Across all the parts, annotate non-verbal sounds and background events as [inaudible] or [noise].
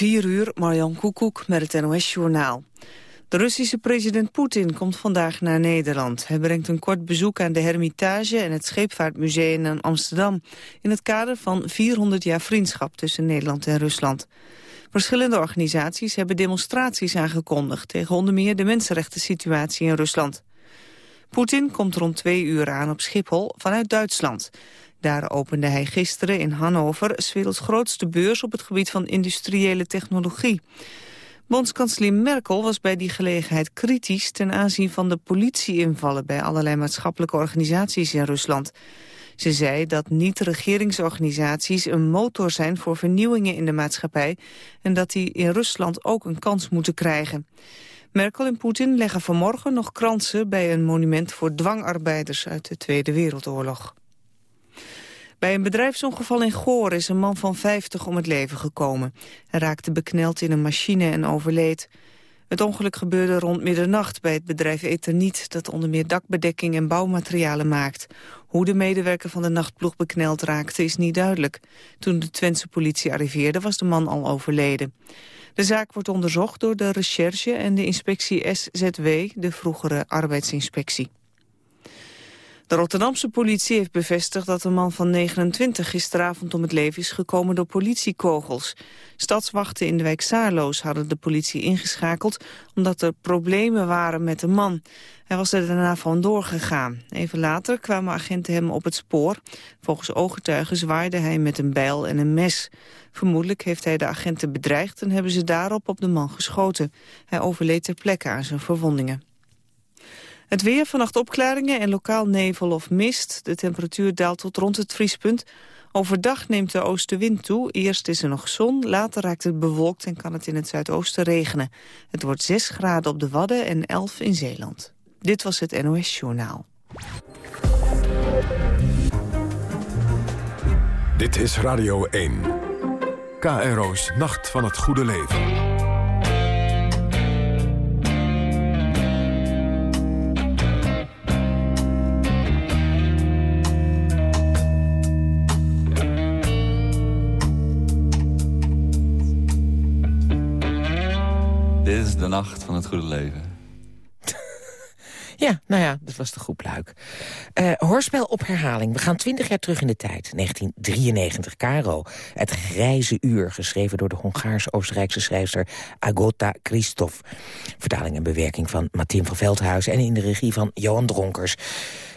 4 uur, Marjan Koekoek met het NOS-journaal. De Russische president Poetin komt vandaag naar Nederland. Hij brengt een kort bezoek aan de Hermitage en het Scheepvaartmuseum in Amsterdam... in het kader van 400 jaar vriendschap tussen Nederland en Rusland. Verschillende organisaties hebben demonstraties aangekondigd... tegen onder meer de mensenrechten situatie in Rusland. Poetin komt rond twee uur aan op Schiphol vanuit Duitsland. Daar opende hij gisteren in Hannover... s werelds grootste beurs op het gebied van industriële technologie. Bondskanselier Merkel was bij die gelegenheid kritisch... ten aanzien van de politieinvallen bij allerlei maatschappelijke organisaties in Rusland. Ze zei dat niet-regeringsorganisaties een motor zijn voor vernieuwingen in de maatschappij... en dat die in Rusland ook een kans moeten krijgen. Merkel en Poetin leggen vanmorgen nog kransen bij een monument voor dwangarbeiders uit de Tweede Wereldoorlog. Bij een bedrijfsongeval in Goor is een man van 50 om het leven gekomen. Hij raakte bekneld in een machine en overleed. Het ongeluk gebeurde rond middernacht bij het bedrijf Etherniet... dat onder meer dakbedekking en bouwmaterialen maakt. Hoe de medewerker van de nachtploeg bekneld raakte is niet duidelijk. Toen de Twentse politie arriveerde was de man al overleden. De zaak wordt onderzocht door de recherche en de inspectie SZW, de vroegere arbeidsinspectie. De Rotterdamse politie heeft bevestigd dat een man van 29 gisteravond om het leven is gekomen door politiekogels. Stadswachten in de wijk Saarloos hadden de politie ingeschakeld omdat er problemen waren met de man. Hij was er daarna vandoor gegaan. Even later kwamen agenten hem op het spoor. Volgens ooggetuigen zwaaide hij met een bijl en een mes. Vermoedelijk heeft hij de agenten bedreigd en hebben ze daarop op de man geschoten. Hij overleed ter plekke aan zijn verwondingen. Het weer, vannacht opklaringen en lokaal nevel of mist. De temperatuur daalt tot rond het vriespunt. Overdag neemt de oostenwind toe. Eerst is er nog zon, later raakt het bewolkt en kan het in het zuidoosten regenen. Het wordt 6 graden op de Wadden en 11 in Zeeland. Dit was het NOS Journaal. Dit is Radio 1. KRO's Nacht van het Goede Leven. De nacht van het goede leven. [laughs] Ja, nou ja, dat was de groep Luik. Uh, hoorspel op herhaling. We gaan twintig jaar terug in de tijd. 1993, Caro. Het grijze uur, geschreven door de Hongaars-Oostenrijkse schrijfster Agota Christoph. Vertaling en bewerking van Martin van Veldhuizen... en in de regie van Johan Dronkers.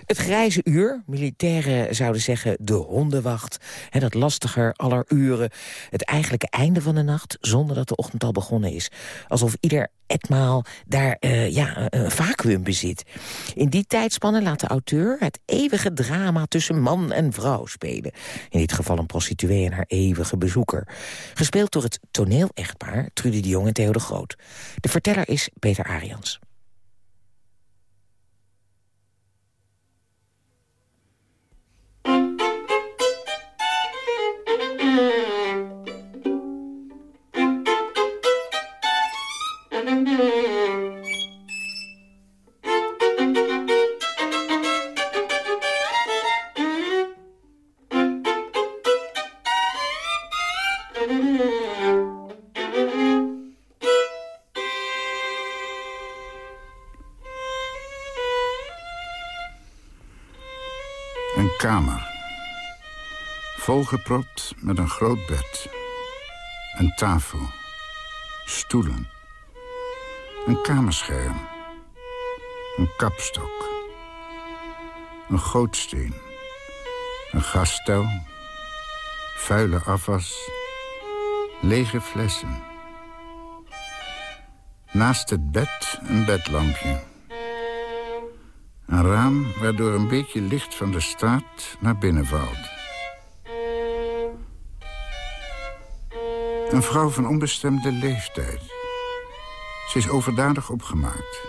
Het grijze uur, militairen zouden zeggen de hondenwacht. Hè, dat lastiger aller uren. Het eigenlijke einde van de nacht, zonder dat de ochtend al begonnen is. Alsof ieder etmaal daar uh, ja, een vacuüm bezit. In die tijdspanne laat de auteur het eeuwige drama tussen man en vrouw spelen. In dit geval een prostituee en haar eeuwige bezoeker. Gespeeld door het toneel-echtpaar Trudy de Jong en Theo de Groot. De verteller is Peter Arians. Kamer. Volgepropt met een groot bed. Een tafel. Stoelen. Een kamerscherm. Een kapstok. Een gootsteen. Een gasstel. Vuile afwas. Lege flessen. Naast het bed een bedlampje. Een raam waardoor een beetje licht van de straat naar binnen valt. Een vrouw van onbestemde leeftijd. Ze is overdadig opgemaakt.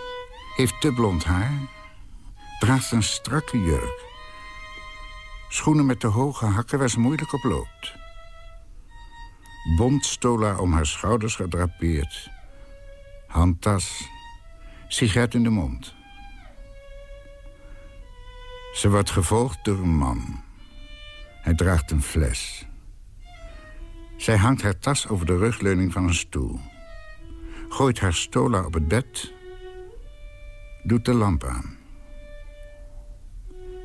Heeft te blond haar. Draagt een strakke jurk. Schoenen met te hoge hakken waar ze moeilijk op loopt. Bondstola om haar schouders gedrapeerd. Handtas. Sigaret in de mond. Ze wordt gevolgd door een man. Hij draagt een fles. Zij hangt haar tas over de rugleuning van een stoel. Gooit haar stola op het bed. Doet de lamp aan.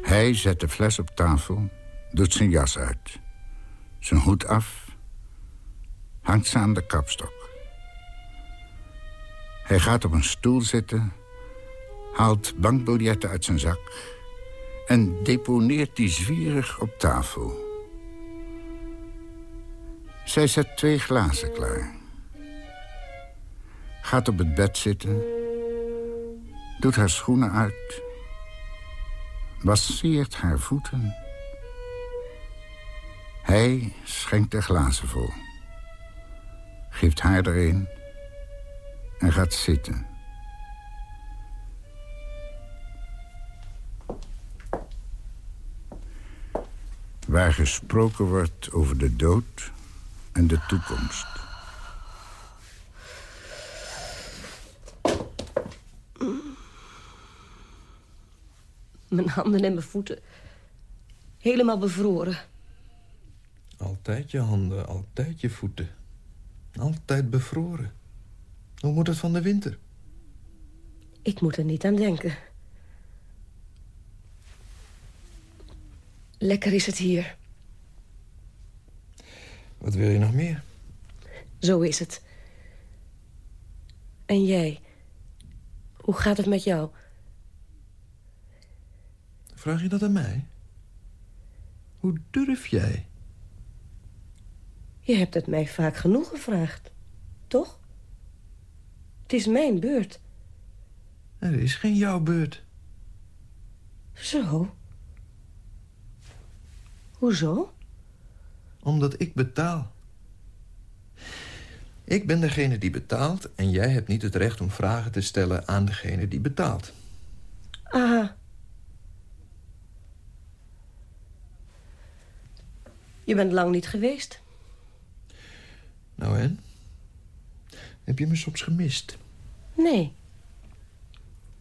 Hij zet de fles op tafel. Doet zijn jas uit. Zijn hoed af. Hangt ze aan de kapstok. Hij gaat op een stoel zitten. Haalt bankbiljetten uit zijn zak. En deponeert die zwierig op tafel. Zij zet twee glazen klaar. Gaat op het bed zitten. Doet haar schoenen uit. Wasseert haar voeten. Hij schenkt de glazen vol. Geeft haar er een. En gaat zitten. Waar gesproken wordt over de dood en de toekomst. Mijn handen en mijn voeten. Helemaal bevroren. Altijd je handen, altijd je voeten. Altijd bevroren. Hoe moet het van de winter? Ik moet er niet aan denken. Lekker is het hier. Wat wil je nog meer? Zo is het. En jij? Hoe gaat het met jou? Vraag je dat aan mij? Hoe durf jij? Je hebt het mij vaak genoeg gevraagd. Toch? Het is mijn beurt. Er is geen jouw beurt. Zo? Hoezo? Omdat ik betaal. Ik ben degene die betaalt en jij hebt niet het recht om vragen te stellen aan degene die betaalt. Aha. Je bent lang niet geweest. Nou en? Heb je me soms gemist? Nee.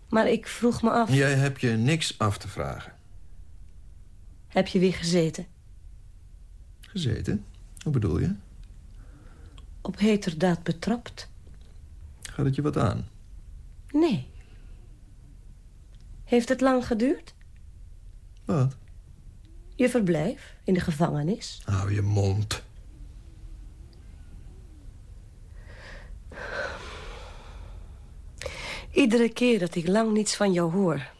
Maar ik vroeg me af... Jij hebt je niks af te vragen. Heb je weer gezeten? Gezeten? Hoe bedoel je? Op heterdaad betrapt? Gaat het je wat aan? Nee. Heeft het lang geduurd? Wat? Je verblijf in de gevangenis? Hou je mond. Iedere keer dat ik lang niets van jou hoor...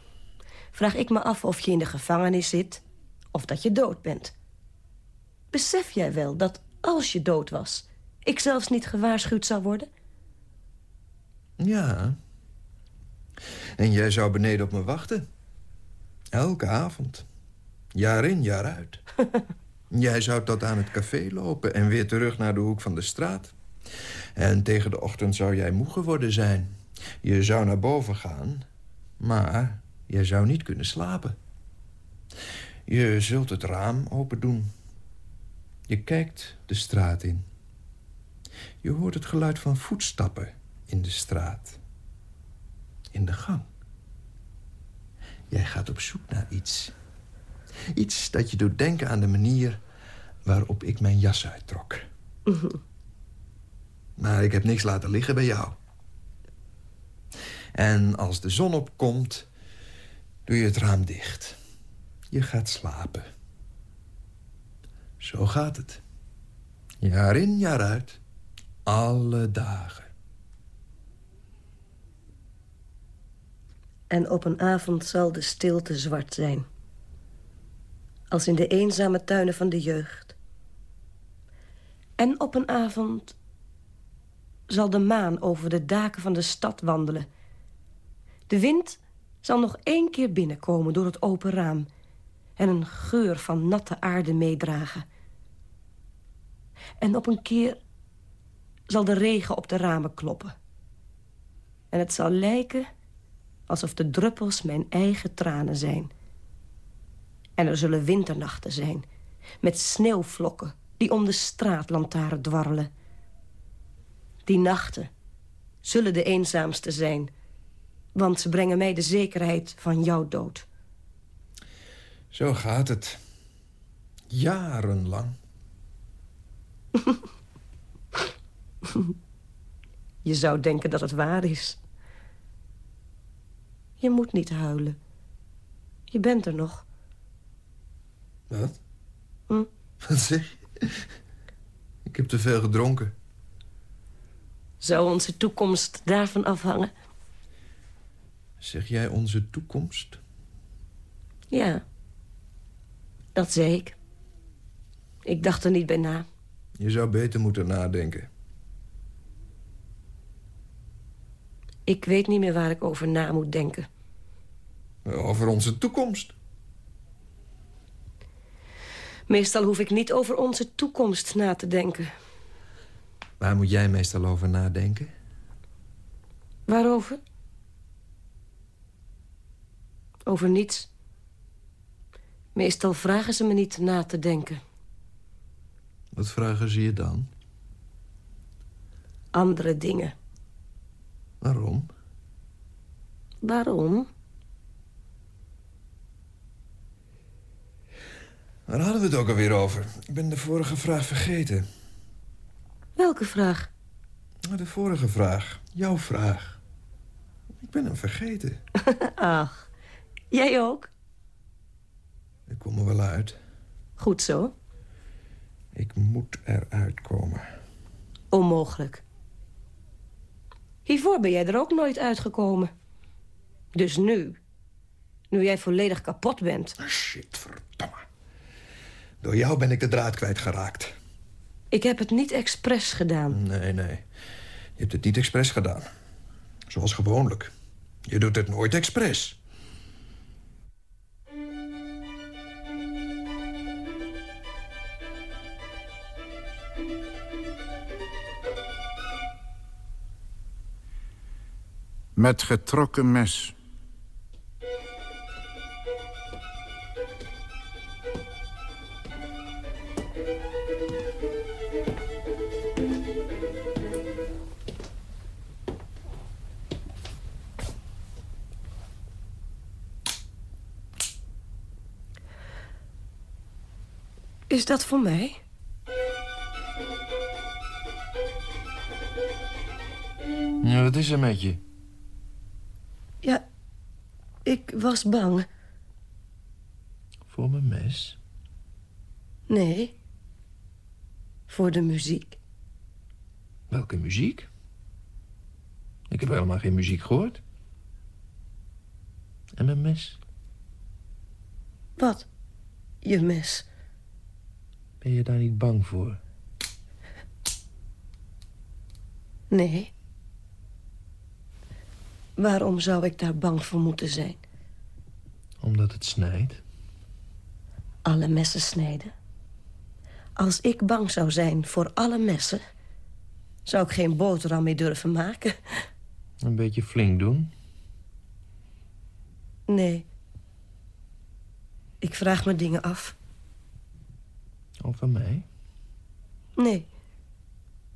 vraag ik me af of je in de gevangenis zit... of dat je dood bent. Besef jij wel dat als je dood was... ik zelfs niet gewaarschuwd zou worden? Ja. En jij zou beneden op me wachten. Elke avond. Jaar in, jaar uit. [laughs] jij zou tot aan het café lopen en weer terug naar de hoek van de straat. En tegen de ochtend zou jij moe geworden zijn. Je zou naar boven gaan, maar je zou niet kunnen slapen. Je zult het raam open doen. Je kijkt de straat in. Je hoort het geluid van voetstappen in de straat. In de gang. Jij gaat op zoek naar iets. Iets dat je doet denken aan de manier waarop ik mijn jas uittrok. [laughs] Maar ik heb niks laten liggen bij jou. En als de zon opkomt, doe je het raam dicht. Je gaat slapen. Zo gaat het. Jaar in, jaar uit. Alle dagen. En op een avond zal de stilte zwart zijn. Als in de eenzame tuinen van de jeugd. En op een avond zal de maan over de daken van de stad wandelen. De wind zal nog één keer binnenkomen door het open raam... en een geur van natte aarde meedragen. En op een keer zal de regen op de ramen kloppen. En het zal lijken alsof de druppels mijn eigen tranen zijn. En er zullen winternachten zijn, met sneeuwvlokken... die om de straatlantaarn dwarrelen. Die nachten zullen de eenzaamste zijn... want ze brengen mij de zekerheid van jouw dood. Zo gaat het. Jarenlang. [laughs] Je zou denken dat het waar is. Je moet niet huilen. Je bent er nog. Wat? Hm? Wat zeg je? Ik heb te veel gedronken. Zou onze toekomst daarvan afhangen? Zeg jij onze toekomst? Ja. Dat zei ik. Ik dacht er niet bij na. Je zou beter moeten nadenken. Ik weet niet meer waar ik over na moet denken. Over onze toekomst. Meestal hoef ik niet over onze toekomst na te denken. Waar moet jij meestal over nadenken? Waarover? Over niets. Meestal vragen ze me niet na te denken. Wat vragen ze je dan? Andere dingen. Waarom? Waarom? Waar hadden we het ook alweer over? Ik ben de vorige vraag vergeten. Welke vraag? De vorige vraag. Jouw vraag. Ik ben hem vergeten. [laughs] Ach, jij ook? Ik kom er wel uit. Goed zo. Ik moet eruit komen. Onmogelijk. Hiervoor ben jij er ook nooit uitgekomen. Dus nu, nu jij volledig kapot bent... Shit, verdomme. Door jou ben ik de draad kwijtgeraakt. Ik heb het niet expres gedaan. Nee, nee. Je hebt het niet expres gedaan. Zoals gewoonlijk. Je doet het nooit expres. Met getrokken mes. Is dat voor mij? Ja, wat is er met je? Ik was bang. Voor mijn mes? Nee. Voor de muziek. Welke muziek? Ik heb helemaal geen muziek gehoord. En mijn mes? Wat? Je mes. Ben je daar niet bang voor? Nee. Waarom zou ik daar bang voor moeten zijn? Omdat het snijdt? Alle messen snijden. Als ik bang zou zijn voor alle messen... zou ik geen boterham mee durven maken. Een beetje flink doen? Nee. Ik vraag me dingen af. Over mij? Nee.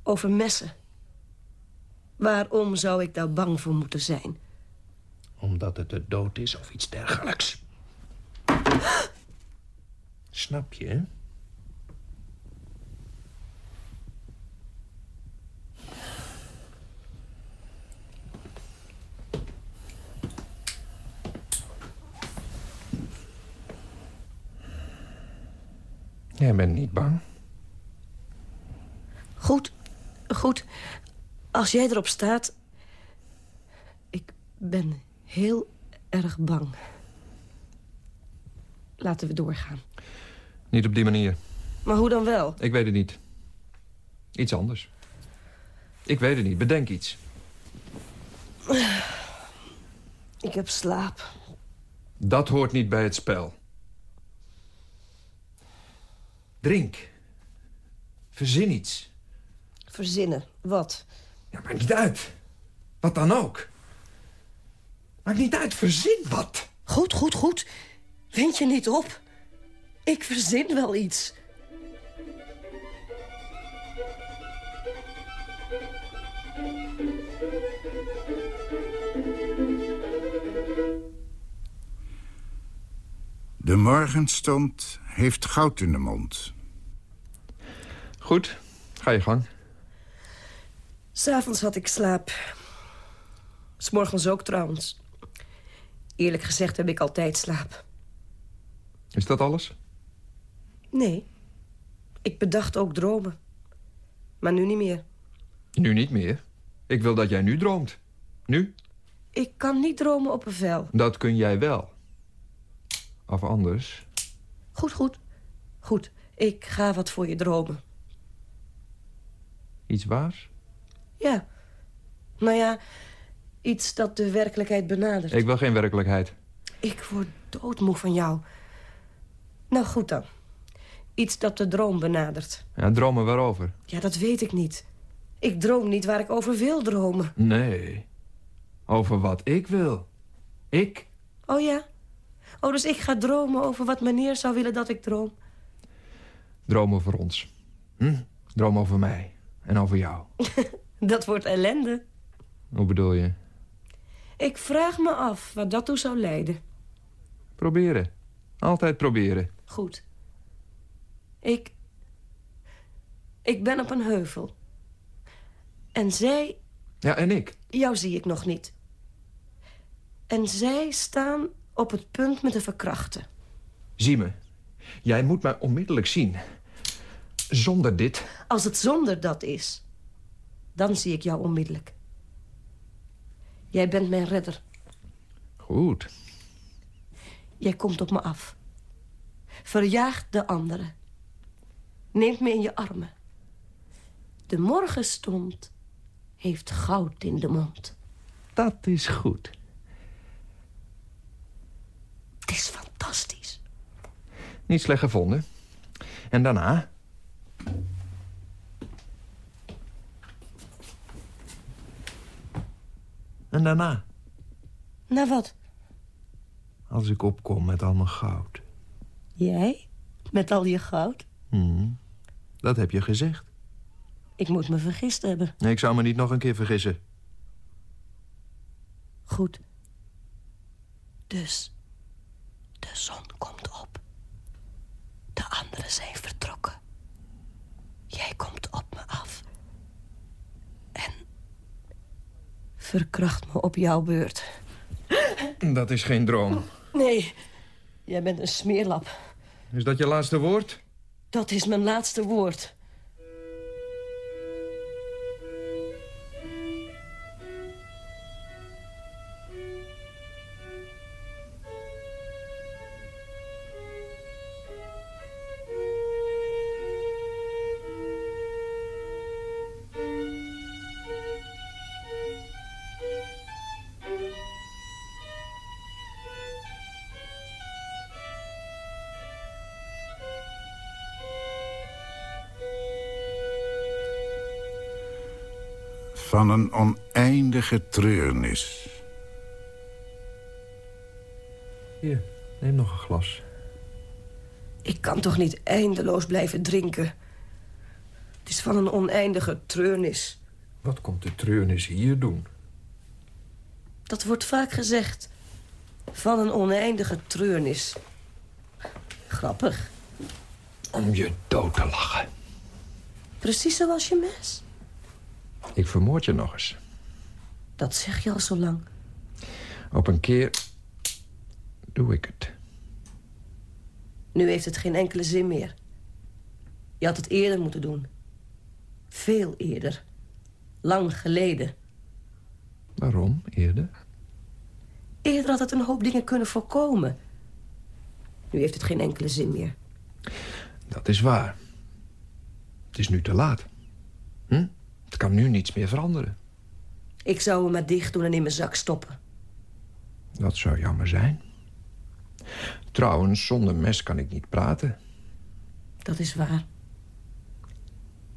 Over messen. Waarom zou ik daar bang voor moeten zijn? Omdat het de dood is of iets dergelijks. Snap je? Jij bent niet bang. Goed, goed. Als jij erop staat... Ik ben heel erg bang. Laten we doorgaan. Niet op die manier. Maar hoe dan wel? Ik weet het niet. Iets anders. Ik weet het niet. Bedenk iets. Ik heb slaap. Dat hoort niet bij het spel. Drink. Verzin iets. Verzinnen. Wat? Ja, maakt niet uit. Wat dan ook. Maakt niet uit. Verzin wat. Goed, goed, goed. Wind je niet op. Ik verzin wel iets. De morgenstond heeft goud in de mond. Goed. Ga je gang. S'avonds had ik slaap. S'morgens ook trouwens. Eerlijk gezegd heb ik altijd slaap. Is dat alles? Nee. Ik bedacht ook dromen. Maar nu niet meer. Nu niet meer. Ik wil dat jij nu droomt. Nu? Ik kan niet dromen op een vel. Dat kun jij wel. Of anders. Goed, goed. Goed, ik ga wat voor je dromen. Iets waars? Ja. Nou ja, iets dat de werkelijkheid benadert. Ik wil geen werkelijkheid. Ik word doodmoe van jou. Nou goed dan. Iets dat de droom benadert. Ja, dromen waarover? Ja, dat weet ik niet. Ik droom niet waar ik over wil dromen. Nee. Over wat ik wil. Ik? Oh ja? Oh, dus ik ga dromen over wat meneer zou willen dat ik droom? Droom over ons. Hm? Droom over mij. En over jou. [laughs] dat wordt ellende. Hoe bedoel je? Ik vraag me af wat dat toe zou leiden. Proberen. Altijd proberen. Goed. Ik... Ik ben op een heuvel. En zij... Ja, en ik? Jou zie ik nog niet. En zij staan op het punt me te verkrachten. Zie me. Jij moet mij onmiddellijk zien. Zonder dit... Als het zonder dat is, dan zie ik jou onmiddellijk. Jij bent mijn redder. Goed. Jij komt op me af. Verjaagt de anderen. Neemt me in je armen. De morgenstond heeft goud in de mond. Dat is goed. Het is fantastisch. Niet slecht gevonden. En daarna? Daarna? Na wat? Als ik opkom met al mijn goud. Jij? Met al je goud? Hmm, dat heb je gezegd. Ik moet me vergist hebben. Nee, ik zou me niet nog een keer vergissen. Goed. Dus, de zon komt op. De anderen zijn vertrokken. Jij komt op me af. En verkracht me op jouw beurt. Dat is geen droom. Nee, jij bent een smeerlap. Is dat je laatste woord? Dat is mijn laatste woord. Een oneindige treurnis. Hier, neem nog een glas. Ik kan toch niet eindeloos blijven drinken. Het is van een oneindige treurnis. Wat komt de treurnis hier doen? Dat wordt vaak gezegd. Van een oneindige treurnis. Grappig. Om je dood te lachen. Precies zoals je mes. Ik vermoord je nog eens. Dat zeg je al zo lang. Op een keer doe ik het. Nu heeft het geen enkele zin meer. Je had het eerder moeten doen. Veel eerder. Lang geleden. Waarom eerder? Eerder had het een hoop dingen kunnen voorkomen. Nu heeft het geen enkele zin meer. Dat is waar. Het is nu te laat. Hm? Het kan nu niets meer veranderen. Ik zou hem maar dicht doen en in mijn zak stoppen. Dat zou jammer zijn. Trouwens, zonder mes kan ik niet praten. Dat is waar.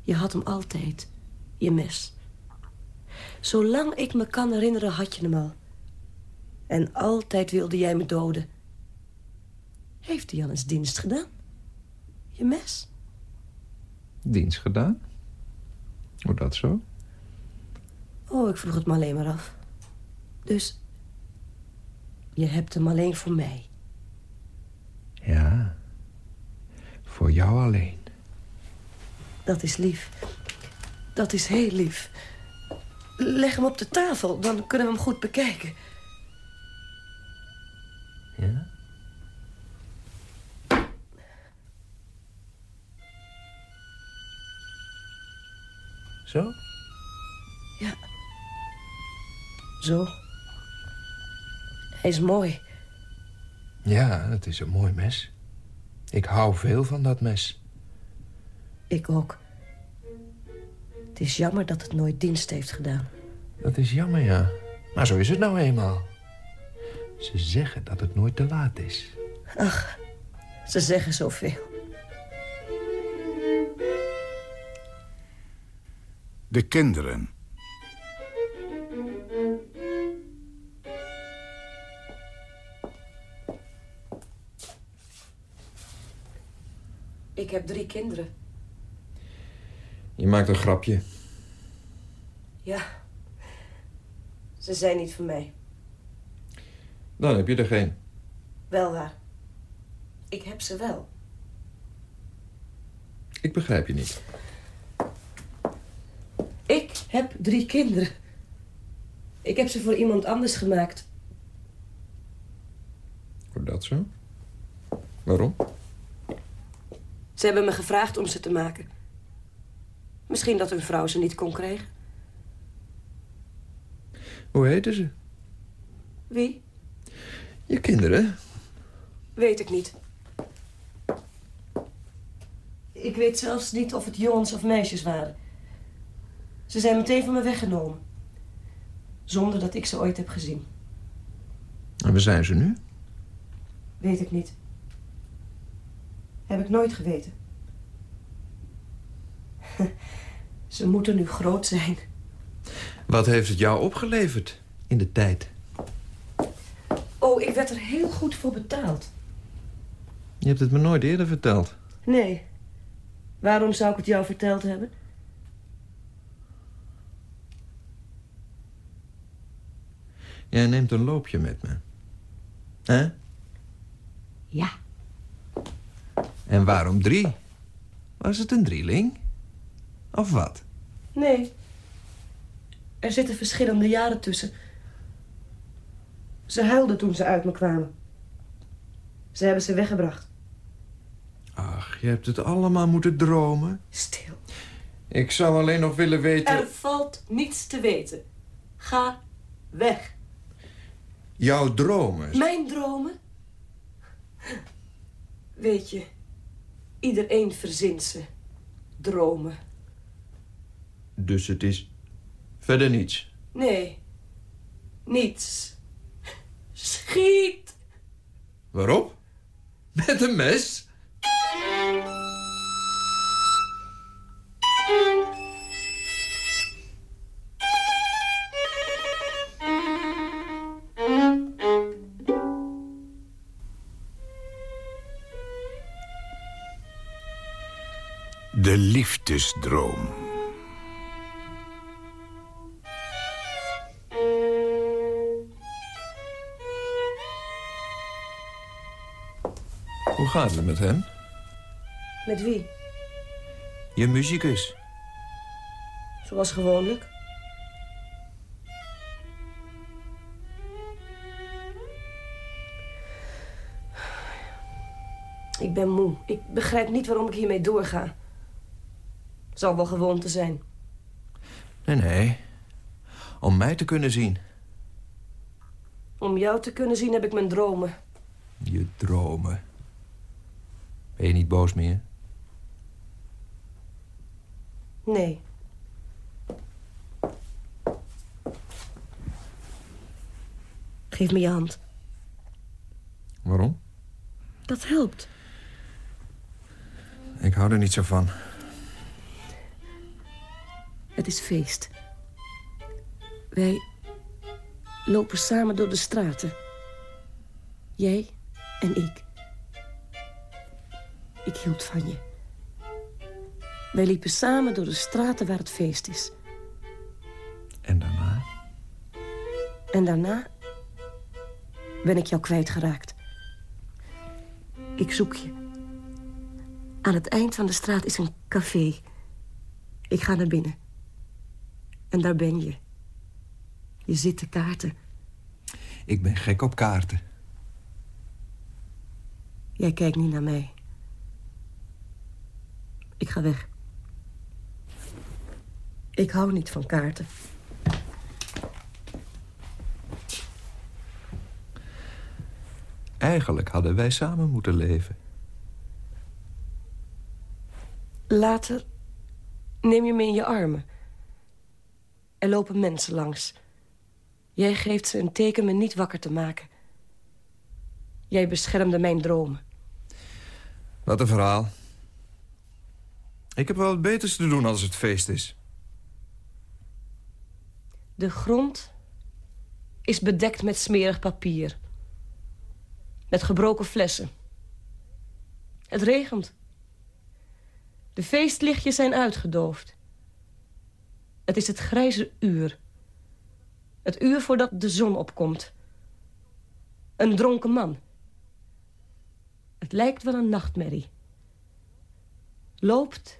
Je had hem altijd, je mes. Zolang ik me kan herinneren had je hem al. En altijd wilde jij me doden. Heeft hij al eens dienst gedaan? Je mes? Dienst gedaan? Hoe dat zo? Oh, ik vroeg het me alleen maar af. Dus, je hebt hem alleen voor mij. Ja, voor jou alleen. Dat is lief. Dat is heel lief. Leg hem op de tafel, dan kunnen we hem goed bekijken. Ja? Zo? Ja. Zo. Hij is mooi. Ja, het is een mooi mes. Ik hou veel van dat mes. Ik ook. Het is jammer dat het nooit dienst heeft gedaan. Dat is jammer, ja. Maar zo is het nou eenmaal. Ze zeggen dat het nooit te laat is. Ach, ze zeggen zoveel. De kinderen. Ik heb drie kinderen. Je maakt een grapje. Ja. Ze zijn niet van mij. Dan heb je er geen. Wel waar. Ik heb ze wel. Ik begrijp je niet. Ik heb drie kinderen. Ik heb ze voor iemand anders gemaakt. Wordt dat zo? Waarom? Ze hebben me gevraagd om ze te maken. Misschien dat hun vrouw ze niet kon krijgen. Hoe heten ze? Wie? Je kinderen? Weet ik niet. Ik weet zelfs niet of het jongens of meisjes waren. Ze zijn meteen van me weggenomen. Zonder dat ik ze ooit heb gezien. En waar zijn ze nu? Weet ik niet. Heb ik nooit geweten. [laughs] Ze moeten nu groot zijn. Wat heeft het jou opgeleverd in de tijd? Oh, ik werd er heel goed voor betaald. Je hebt het me nooit eerder verteld. Nee. Waarom zou ik het jou verteld hebben? Jij neemt een loopje met me. Hè? Ja. En waarom drie? Was het een drieling? Of wat? Nee. Er zitten verschillende jaren tussen. Ze huilden toen ze uit me kwamen. Ze hebben ze weggebracht. Ach, je hebt het allemaal moeten dromen. Stil. Ik zou alleen nog willen weten... Er valt niets te weten. Ga weg. Jouw dromen. Mijn dromen? Weet je, iedereen verzint ze. Dromen. Dus het is verder niets. Nee, niets. Schiet! Waarop? Met een mes? De liefdesdroom. Hoe gaat het met hem? Met wie? Je muzikus. Zoals gewoonlijk. Ik ben moe. Ik begrijp niet waarom ik hiermee doorga. Zal wel gewoonte zijn. Nee, nee. Om mij te kunnen zien. Om jou te kunnen zien heb ik mijn dromen. Je dromen. Ben je niet boos meer? Nee. Geef me je hand. Waarom? Dat helpt. Ik hou er niet zo van. Het is feest. Wij lopen samen door de straten. Jij en ik. Ik hield van je. Wij liepen samen door de straten waar het feest is. En daarna? En daarna ben ik jou kwijtgeraakt. Ik zoek je. Aan het eind van de straat is een café. Ik ga naar binnen. En daar ben je. Je zit te kaarten. Ik ben gek op kaarten. Jij kijkt niet naar mij. Ik ga weg. Ik hou niet van kaarten. Eigenlijk hadden wij samen moeten leven. Later neem je me in je armen. Er lopen mensen langs. Jij geeft ze een teken me niet wakker te maken. Jij beschermde mijn dromen. Wat een verhaal. Ik heb wel wat beters te doen als het feest is. De grond is bedekt met smerig papier. Met gebroken flessen. Het regent. De feestlichtjes zijn uitgedoofd. Het is het grijze uur. Het uur voordat de zon opkomt. Een dronken man. Het lijkt wel een nachtmerrie. Loopt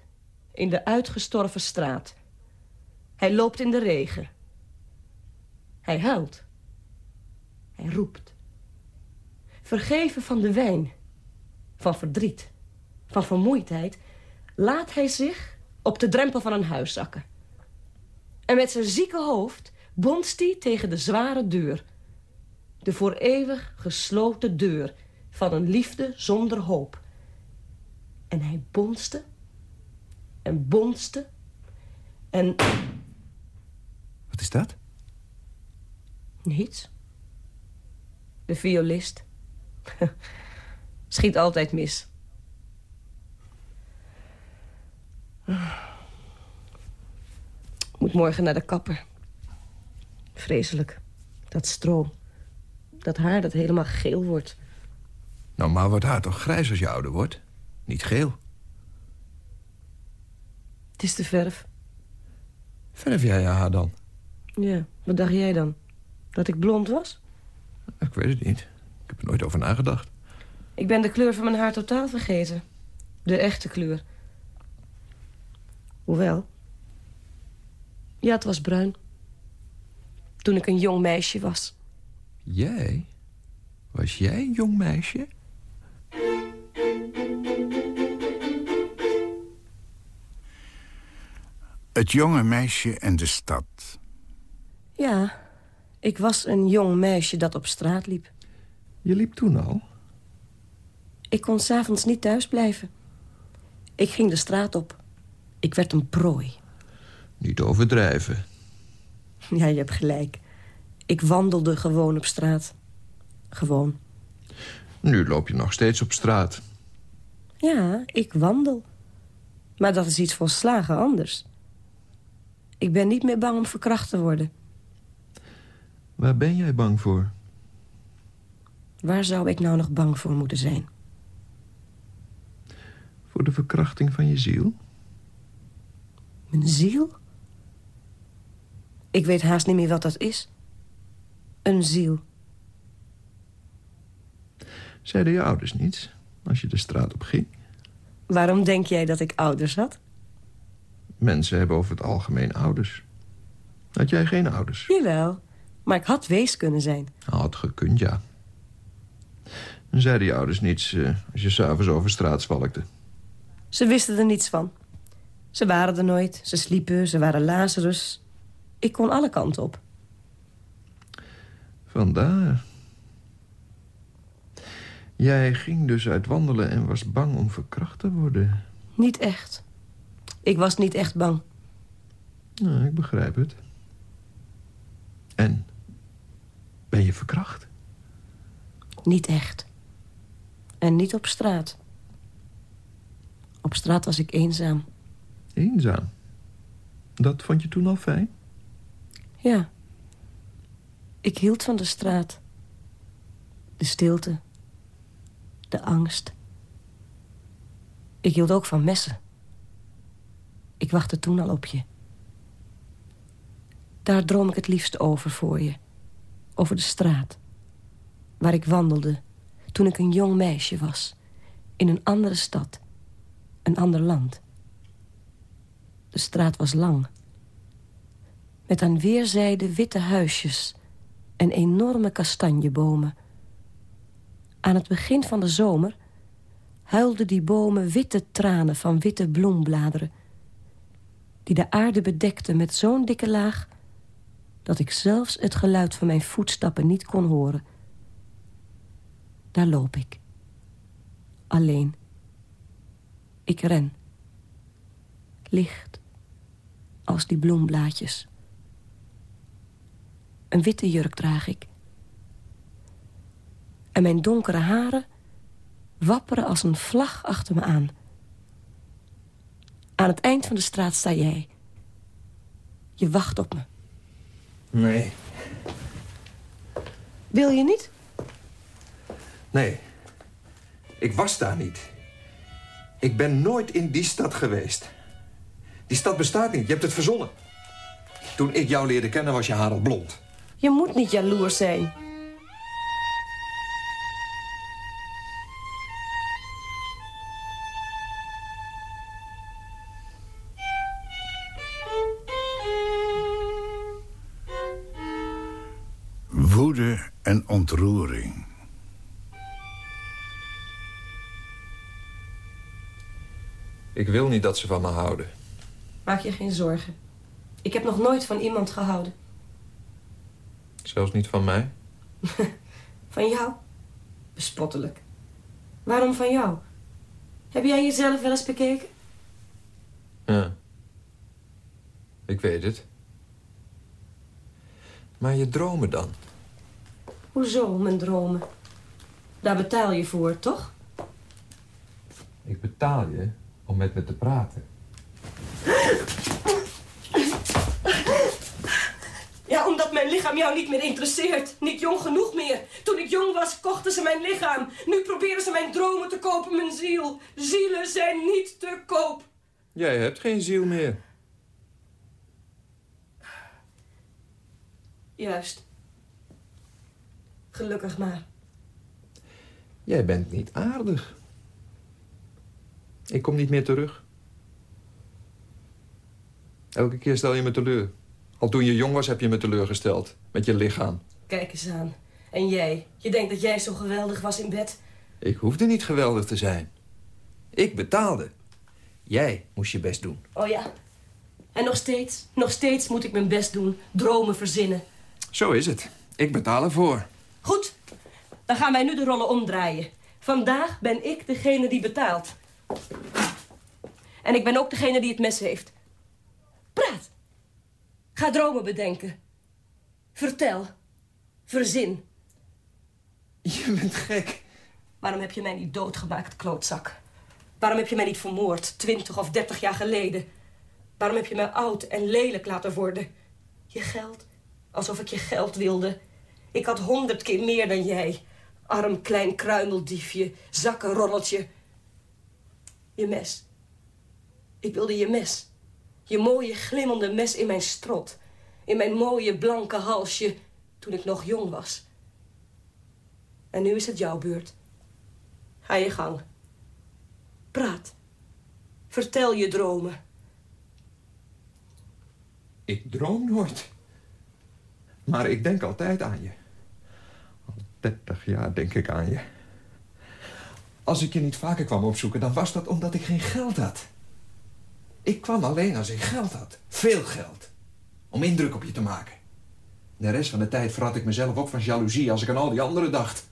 in de uitgestorven straat. Hij loopt in de regen. Hij huilt. Hij roept. Vergeven van de wijn, van verdriet, van vermoeidheid... laat hij zich op de drempel van een huis zakken. En met zijn zieke hoofd bonst hij tegen de zware deur. De voor eeuwig gesloten deur van een liefde zonder hoop. En hij bonste en bonste en... Wat is dat? Niets. De violist. [laughs] Schiet altijd mis. Moet morgen naar de kapper. Vreselijk. Dat stro. Dat haar dat helemaal geel wordt. Nou, maar wordt haar toch grijs als je ouder wordt? Niet geel. Het is de verf. Verf jij je haar dan? Ja, wat dacht jij dan? Dat ik blond was? Ik weet het niet. Ik heb er nooit over nagedacht. Ik ben de kleur van mijn haar totaal vergeten. De echte kleur. Hoewel. Ja, het was bruin. Toen ik een jong meisje was. Jij? Was jij een jong meisje? Het jonge meisje en de stad. Ja, ik was een jong meisje dat op straat liep. Je liep toen al? Ik kon s'avonds niet thuis blijven. Ik ging de straat op. Ik werd een prooi. Niet overdrijven. Ja, je hebt gelijk. Ik wandelde gewoon op straat. Gewoon. Nu loop je nog steeds op straat. Ja, ik wandel. Maar dat is iets volslagen anders. Ik ben niet meer bang om verkracht te worden. Waar ben jij bang voor? Waar zou ik nou nog bang voor moeten zijn? Voor de verkrachting van je ziel? Mijn ziel? Ik weet haast niet meer wat dat is. Een ziel. Zeiden je ouders niets als je de straat op ging? Waarom denk jij dat ik ouders had? Mensen hebben over het algemeen ouders. Had jij geen ouders? Jawel, maar ik had wees kunnen zijn. Had gekund, ja. En zeiden je ouders niets uh, als je s'avonds over straat zwalkte? Ze wisten er niets van. Ze waren er nooit, ze sliepen, ze waren Lazarus. Ik kon alle kanten op. Vandaar. Jij ging dus uit wandelen en was bang om verkracht te worden. Niet echt. Ik was niet echt bang. Nou, ik begrijp het. En? Ben je verkracht? Niet echt. En niet op straat. Op straat was ik eenzaam. Eenzaam? Dat vond je toen al fijn? Ja. Ik hield van de straat. De stilte. De angst. Ik hield ook van messen. Ik wachtte toen al op je. Daar droom ik het liefst over voor je. Over de straat. Waar ik wandelde toen ik een jong meisje was. In een andere stad. Een ander land. De straat was lang. Met aan weerzijden witte huisjes en enorme kastanjebomen. Aan het begin van de zomer huilden die bomen witte tranen van witte bloembladeren... die de aarde bedekten met zo'n dikke laag... dat ik zelfs het geluid van mijn voetstappen niet kon horen. Daar loop ik. Alleen. Ik ren. Licht. Als die bloemblaadjes. Een witte jurk draag ik. En mijn donkere haren wapperen als een vlag achter me aan. Aan het eind van de straat sta jij. Je wacht op me. Nee. Wil je niet? Nee. Ik was daar niet. Ik ben nooit in die stad geweest. Die stad bestaat niet. Je hebt het verzonnen. Toen ik jou leerde kennen was je haar al blond. Je moet niet jaloers zijn. Woede en ontroering. Ik wil niet dat ze van me houden. Maak je geen zorgen. Ik heb nog nooit van iemand gehouden. Zelfs niet van mij. [laughs] Van jou? Bespottelijk. Waarom van jou? Heb jij jezelf wel eens bekeken? Ja. Ik weet het. Maar je dromen dan? Hoezo, mijn dromen? Daar betaal je voor, toch? Ik betaal je om met me te praten. [laughs] Omdat mijn lichaam jou niet meer interesseert. Niet jong genoeg meer. Toen ik jong was, kochten ze mijn lichaam. Nu proberen ze mijn dromen te kopen, mijn ziel. Zielen zijn niet te koop. Jij hebt geen ziel meer. Juist. Gelukkig maar. Jij bent niet aardig. Ik kom niet meer terug. Elke keer stel je me teleur. Al toen je jong was heb je me teleurgesteld. Met je lichaam. Kijk eens aan. En jij? Je denkt dat jij zo geweldig was in bed? Ik hoefde niet geweldig te zijn. Ik betaalde. Jij moest je best doen. Oh ja. En nog steeds, nog steeds moet ik mijn best doen. Dromen verzinnen. Zo is het. Ik betaal ervoor. Goed, dan gaan wij nu de rollen omdraaien. Vandaag ben ik degene die betaalt. En ik ben ook degene die het mes heeft. Praat. Ga dromen bedenken. Vertel. Verzin. Je bent gek. Waarom heb je mij niet doodgemaakt, klootzak? Waarom heb je mij niet vermoord, twintig of dertig jaar geleden? Waarom heb je mij oud en lelijk laten worden? Je geld, alsof ik je geld wilde. Ik had honderd keer meer dan jij. Arm klein kruimeldiefje, zakkenrolletje. Je mes. Ik wilde je mes. Je mooie glimmende mes in mijn strot. In mijn mooie blanke halsje, toen ik nog jong was. En nu is het jouw beurt. Ga je gang. Praat. Vertel je dromen. Ik droom nooit. Maar ik denk altijd aan je. Al dertig jaar denk ik aan je. Als ik je niet vaker kwam opzoeken, dan was dat omdat ik geen geld had. Ik kwam alleen als ik geld had. Veel geld. Om indruk op je te maken. De rest van de tijd verrat ik mezelf op van jaloezie als ik aan al die anderen dacht.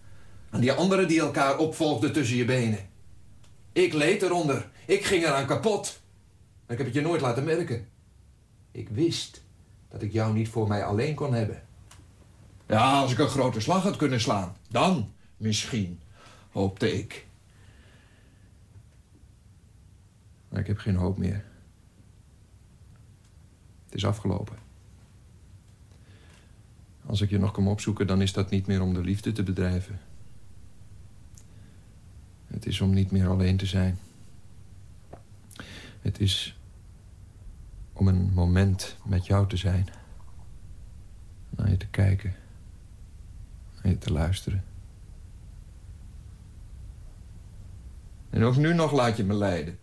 Aan die anderen die elkaar opvolgden tussen je benen. Ik leed eronder. Ik ging eraan kapot. Maar ik heb het je nooit laten merken. Ik wist dat ik jou niet voor mij alleen kon hebben. Ja, als ik een grote slag had kunnen slaan. Dan, misschien, hoopte ik. Maar ik heb geen hoop meer. Het is afgelopen. Als ik je nog kom opzoeken, dan is dat niet meer om de liefde te bedrijven. Het is om niet meer alleen te zijn. Het is om een moment met jou te zijn. Naar je te kijken. Naar je te luisteren. En ook nu nog laat je me lijden.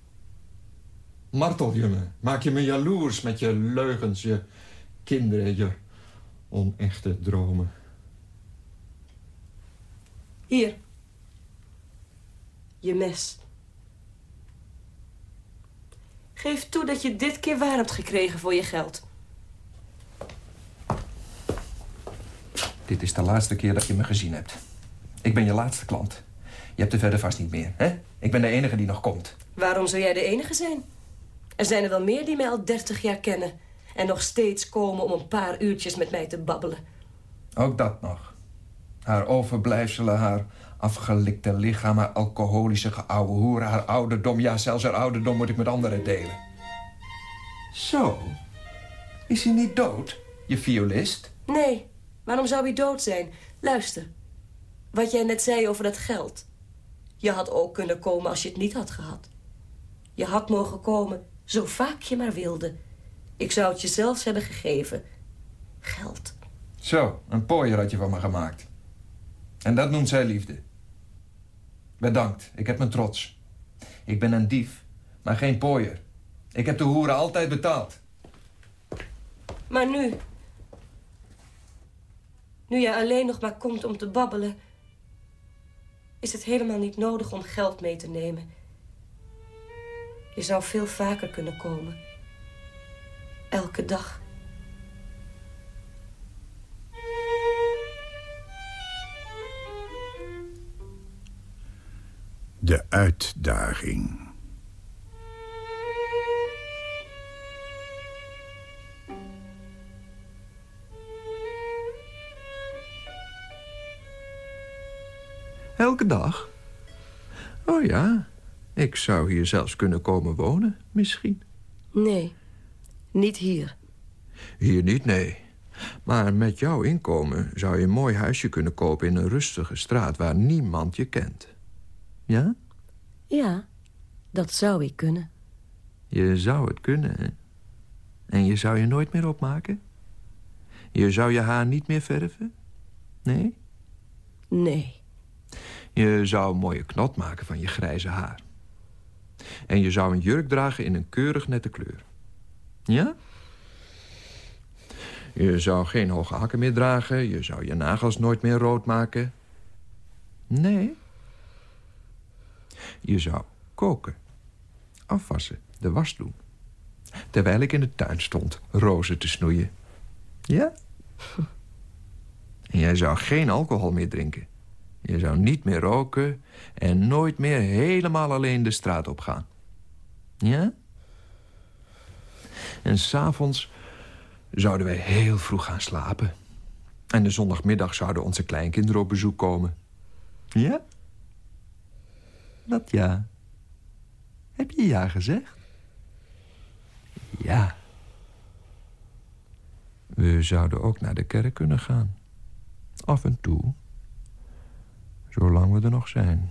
Martel je me. Maak je me jaloers met je leugens, je kinderen, je onechte dromen. Hier. Je mes. Geef toe dat je dit keer waar hebt gekregen voor je geld. Dit is de laatste keer dat je me gezien hebt. Ik ben je laatste klant. Je hebt er verder vast niet meer, hè? Ik ben de enige die nog komt. Waarom zou jij de enige zijn? Er zijn er wel meer die mij al 30 jaar kennen... en nog steeds komen om een paar uurtjes met mij te babbelen. Ook dat nog. Haar overblijfselen, haar afgelikte lichaam... haar alcoholische geouwe hoer, haar ouderdom... ja, zelfs haar ouderdom moet ik met anderen delen. Zo? Is hij niet dood, je violist? Nee, waarom zou hij dood zijn? Luister, wat jij net zei over dat geld. Je had ook kunnen komen als je het niet had gehad. Je had mogen komen zo vaak je maar wilde. Ik zou het je zelfs hebben gegeven. Geld. Zo, een pooier had je van me gemaakt. En dat noemt zij liefde. Bedankt, ik heb mijn trots. Ik ben een dief, maar geen pooier. Ik heb de hoeren altijd betaald. Maar nu... Nu je alleen nog maar komt om te babbelen... is het helemaal niet nodig om geld mee te nemen. Je zou veel vaker kunnen komen. Elke dag. De uitdaging. Elke dag? Oh ja, ik zou hier zelfs kunnen komen wonen, misschien. Nee, niet hier. Hier niet, nee. Maar met jouw inkomen zou je een mooi huisje kunnen kopen... in een rustige straat waar niemand je kent. Ja? Ja, dat zou ik kunnen. Je zou het kunnen, hè? En je zou je nooit meer opmaken? Je zou je haar niet meer verven? Nee? Nee. Je zou een mooie knot maken van je grijze haar. En je zou een jurk dragen in een keurig nette kleur. Ja? Je zou geen hoge hakken meer dragen. Je zou je nagels nooit meer rood maken. Nee. Je zou koken, afwassen, de was doen. Terwijl ik in de tuin stond rozen te snoeien. Ja? [laughs] En jij zou geen alcohol meer drinken. Je zou niet meer roken en nooit meer helemaal alleen de straat op gaan. Ja? En s'avonds zouden wij heel vroeg gaan slapen. En de zondagmiddag zouden onze kleinkinderen op bezoek komen. Ja? Wat ja? Heb je ja gezegd? Ja. We zouden ook naar de kerk kunnen gaan. Af en toe. Zolang we er nog zijn.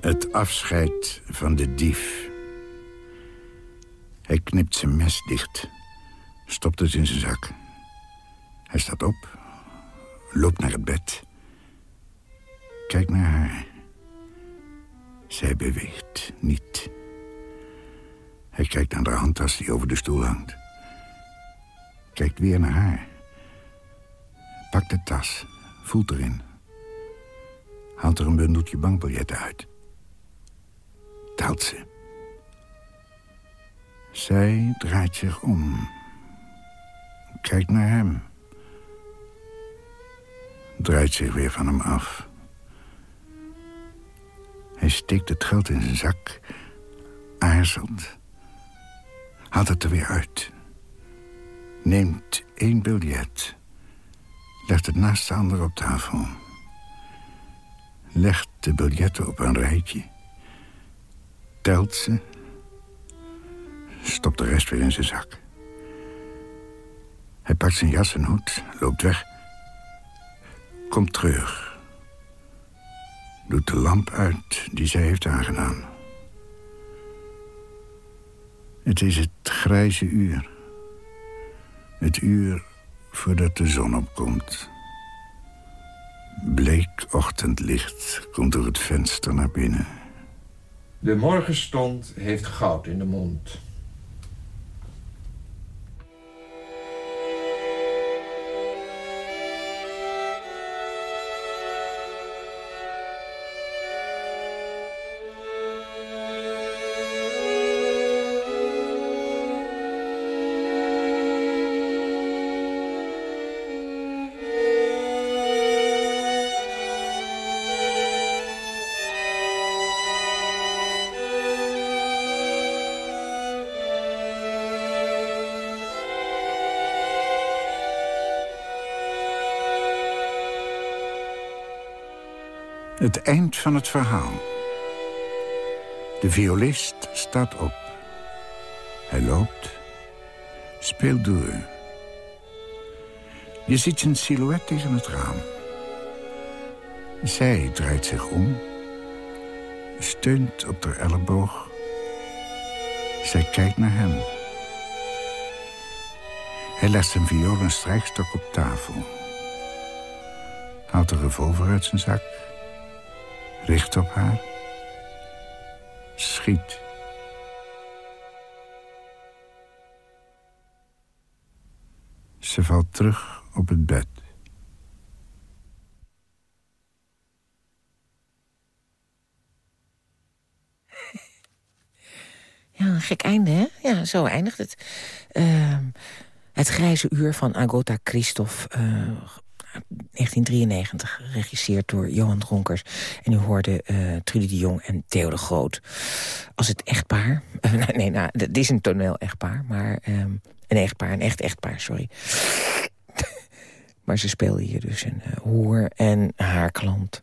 Het afscheid van de dief. Hij knipt zijn mes dicht, stopt het in zijn zak. Hij staat op, loopt naar het bed, kijkt naar haar. Zij beweegt niet. Hij kijkt naar de handtas die over de stoel hangt. Kijkt weer naar haar. Pakt de tas, voelt erin. Haalt er een bundeltje bankbiljetten uit telt ze. Zij draait zich om. Kijkt naar hem. Draait zich weer van hem af. Hij steekt het geld in zijn zak. Aarzelt. Haalt het er weer uit. Neemt één biljet. Legt het naast de ander op tafel. Legt de biljetten op een rijtje telt ze. Stopt de rest weer in zijn zak. Hij pakt zijn jas en hoed, loopt weg. Komt terug. Doet de lamp uit die zij heeft aangedaan. Het is het grijze uur. Het uur voordat de zon opkomt. Bleek ochtendlicht komt door het venster naar binnen. De morgenstond heeft goud in de mond. Het eind van het verhaal. De violist staat op. Hij loopt, speelt door. Je ziet zijn silhouet tegen het raam. Zij draait zich om, steunt op haar elleboog. Zij kijkt naar hem. Hij legt zijn viool en strijkstok op tafel. Haalt de revolver uit zijn zak richt op haar. Schiet. Ze valt terug op het bed. Ja, een gek einde, hè? Ja, zo eindigt het. Uh, het grijze uur van Agota Christophe, uh, 1993, geregisseerd door Johan Dronkers. En u hoorde uh, Trudy de Jong en Theo de Groot. Als het echtpaar... [laughs] Uh, nee, nou, het is een toneel-echtpaar, maar... Um, een echtpaar, een echt echtpaar, sorry. [laughs] maar ze speelden hier dus een uh, hoer en haar klant.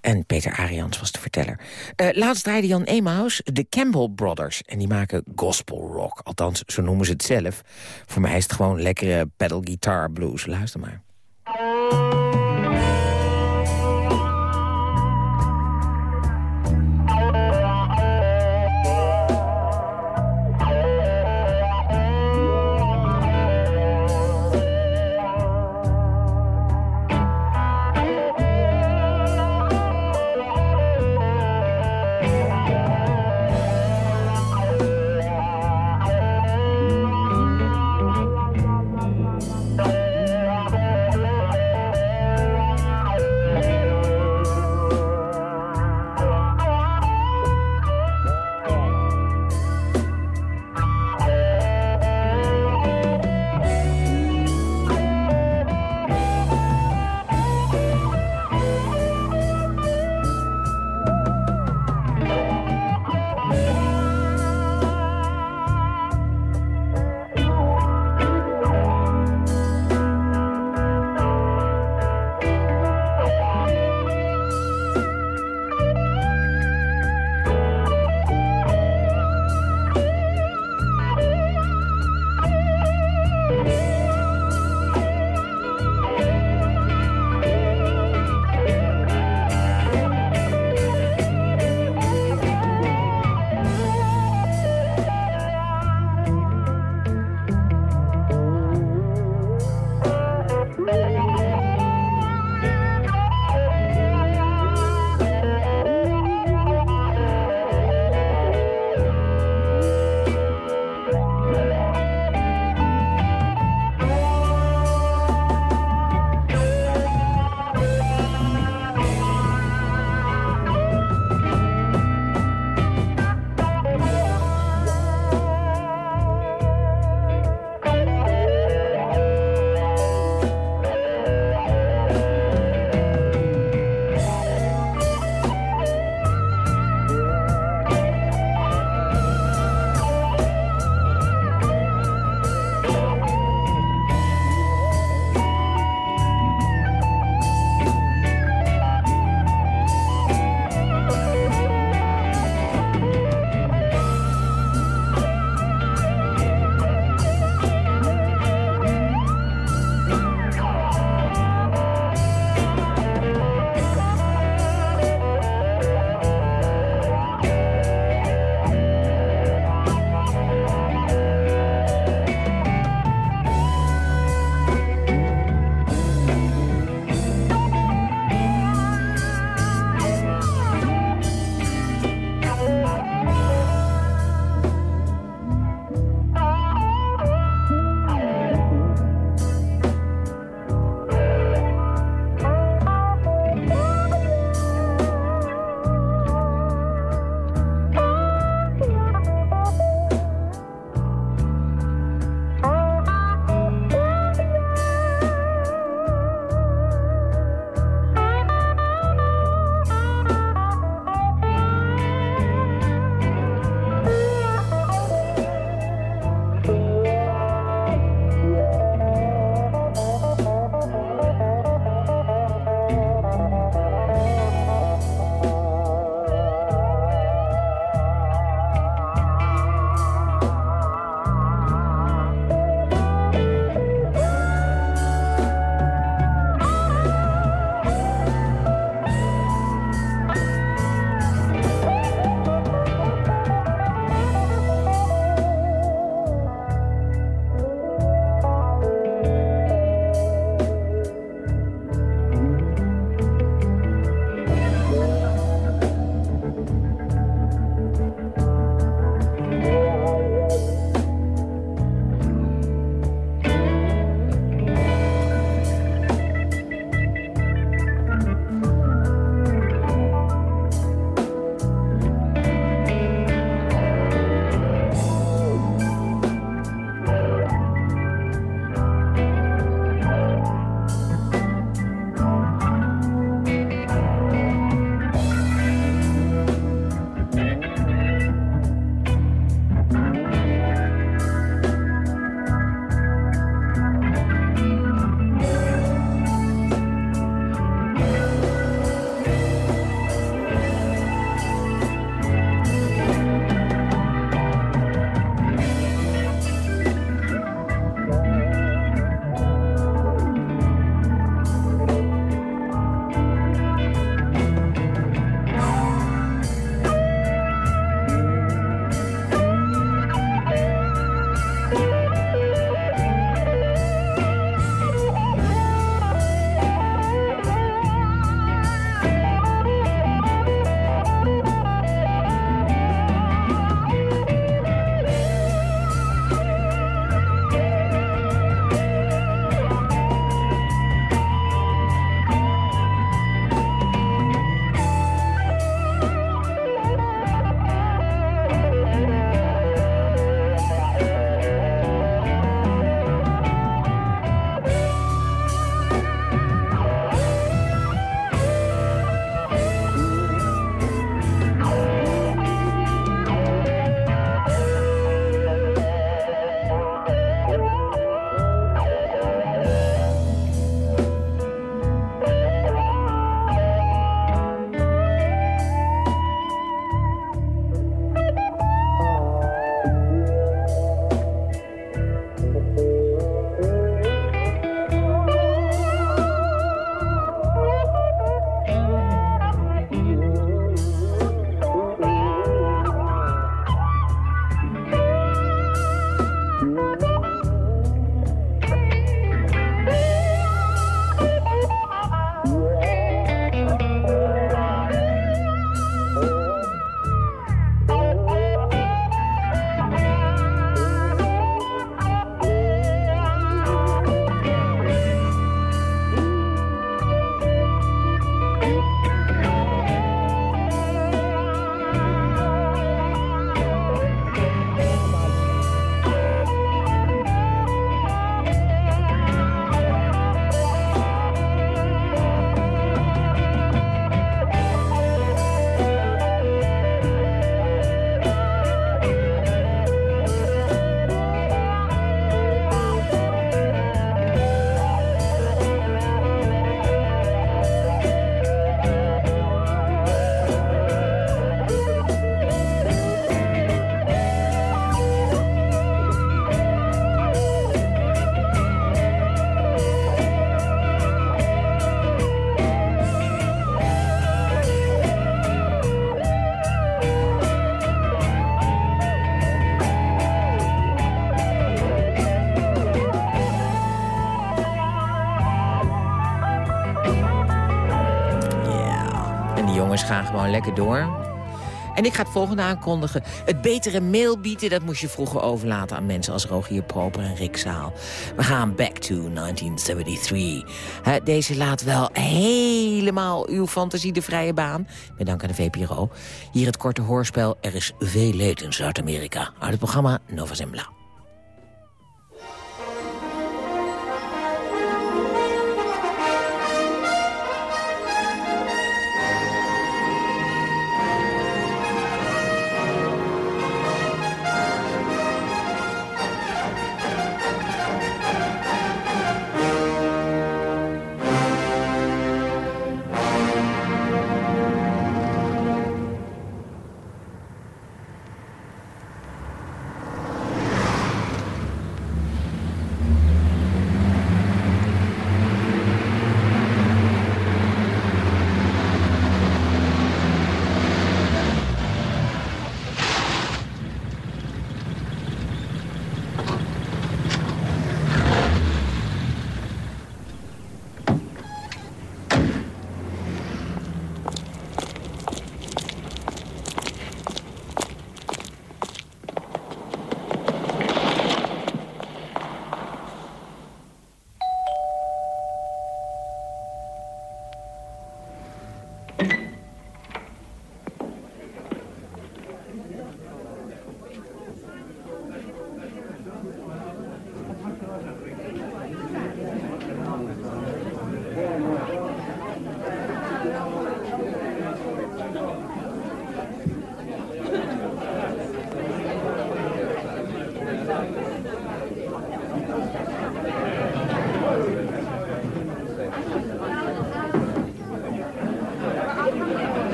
En Peter Arians was de verteller. Laatst draaide Jan Emaus de Campbell Brothers. En die maken gospel rock. Althans, zo noemen ze het zelf. Voor mij is het gewoon lekkere pedal guitar blues. Luister maar. Jongens, gewoon lekker door. En ik ga het volgende aankondigen. Het betere mail bieden, dat moest je vroeger overlaten aan mensen als Rogier Proper en Rick Zaal. We gaan back to 1973. deze laat wel helemaal uw fantasie de vrije baan. Met dank aan de VPRO. Hier het korte hoorspel Er is veel leed in Zuid-Amerika. Uit het programma Nova Zembla.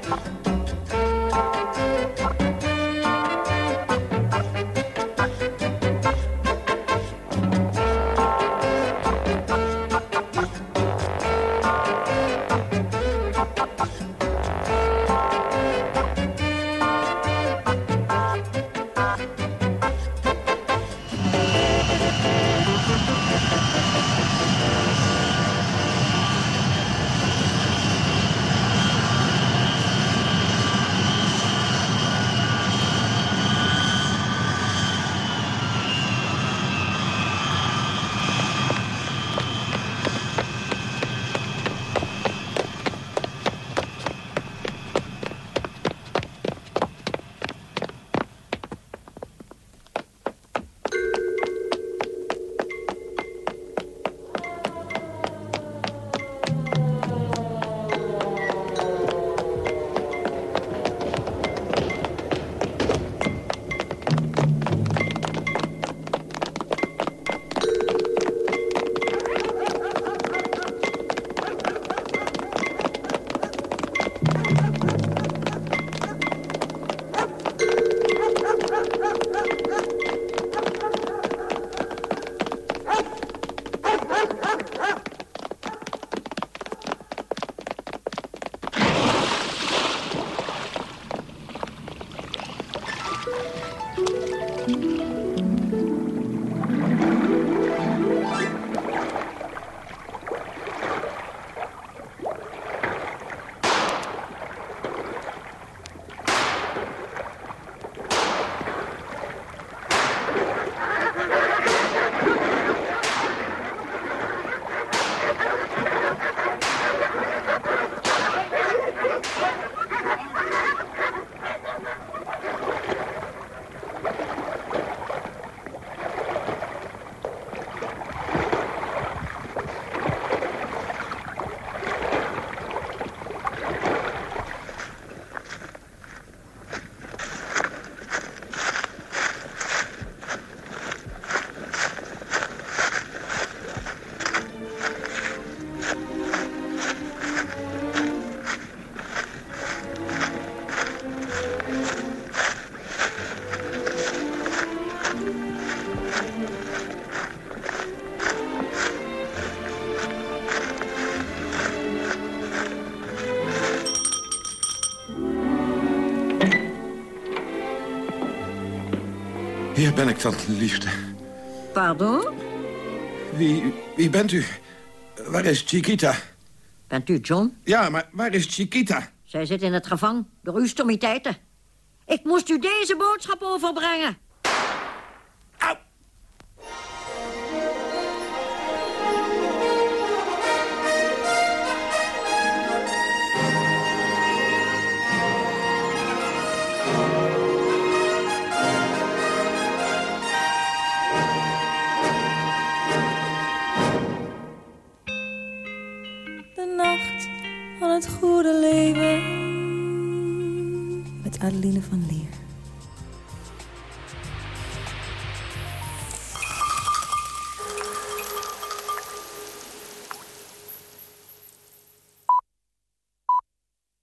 Thank. Ben ik dan, liefde. Pardon? Wie, wie bent u? Waar is Chiquita? Bent u John? Ja, maar waar is Chiquita? Zij zit in het gevang door uw stommiteiten. Ik moest u deze boodschap overbrengen.